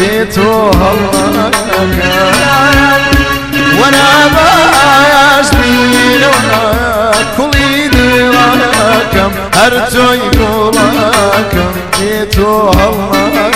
هلاك وأنا باش بين كل دراكم هرتو يقولكم بيتو هلاك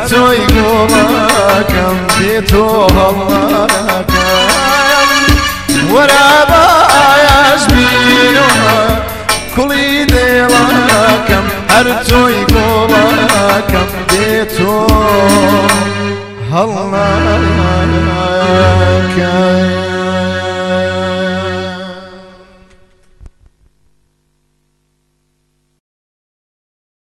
هرتو يقولكم بيتو هلاكم ورا بايش بينو كل ديلاكم هرتو يقولكم بيتو هلاكم